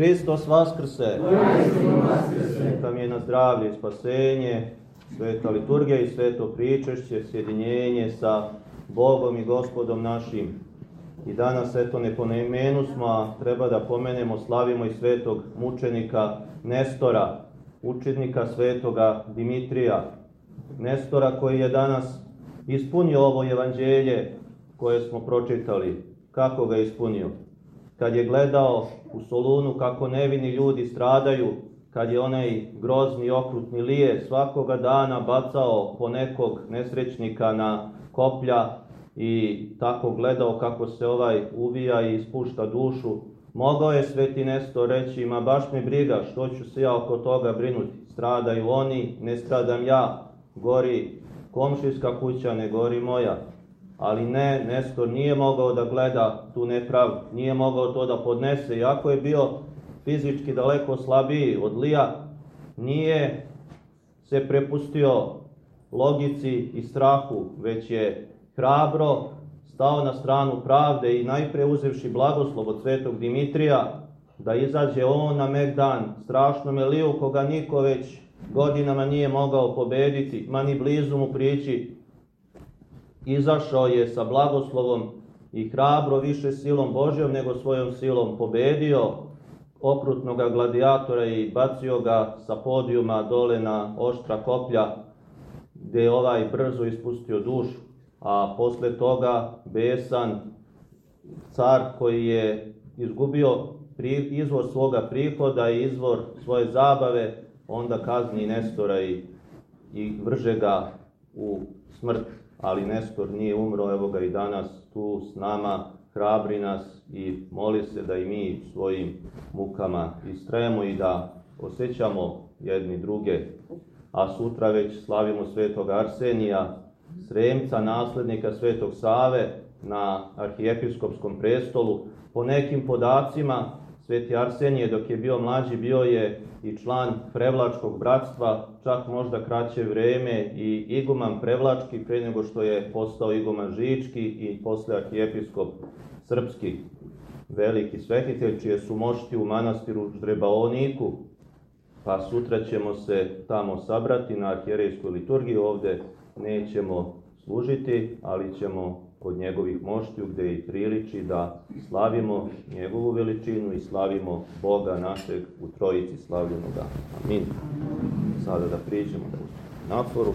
Hristos Vaskrse! Neka mi je na zdravlje i spasenje, sveta liturgija i sveto pričešće, sjedinjenje sa Bogom i Gospodom našim. I danas, eto, ne po imenu smo, treba da pomenemo, slavimo i svetog mučenika Nestora, učenika svetoga Dimitrija. Nestora koji je danas ispunio ovo evanđelje koje smo pročitali. Kako ga je ispunio? Kad je gledao u Solunu kako nevini ljudi stradaju, kad je onaj grozni okrutni lije svakoga dana bacao po nekog nesrećnika na koplja i tako gledao kako se ovaj uvija i ispušta dušu, mogao je Sveti Nesto reći, ma baš me briga, što ću se ja oko toga brinuti, stradaju oni, ne stradam ja, gori komšijska kuća, ne gori moja. Ali ne, Nestor nije mogao da gleda tu nepravdu, nije mogao to da podnese, iako je bio fizički daleko slabiji od Lija, nije se prepustio logici i strahu, već je hrabro stao na stranu pravde i najpre uzevši blagoslov od svetog Dimitrija, da izađe on na Megdan, strašnom Eliju, koga niko već godinama nije mogao pobediti, ma ni blizu mu prići, izašao je sa blagoslovom i hrabro više silom Božjom nego svojom silom pobedio okrutnog gladijatora i bacio ga sa podijuma dole na oštra koplja, gde je ovaj brzo ispustio dušu. A posle toga besan car koji je izgubio izvor svoga prihoda i izvor svoje zabave, onda kazni Nestora i, i vrže ga u smrt. Ali Nestor nije umro, evo ga i danas tu s nama, hrabri nas i moli se da i mi svojim mukama istrajemo i da osjećamo jedni druge. A sutra već slavimo svetog Arsenija, sremca, naslednika svetog Save na arhijepiskopskom prestolu. Po nekim podacima, sveti Arsenije dok je bio mlađi bio je i član Prevlačkog bratstva, čak možda kraće vreme i iguman Prevlački pre nego što je postao iguman Žički i posle arhijepiskop Srpski. Veliki svetitelj, čije su mošti u manastiru Ždrebaoniku, pa sutra ćemo se tamo sabrati na arhijerejskoj liturgiji, ovde nećemo služiti, ali ćemo kod njegovih moštiju gde i priliči da slavimo njegovu veličinu i slavimo Boga našeg u trojici slavljenoga. Amin. Sada da priđemo da na foru.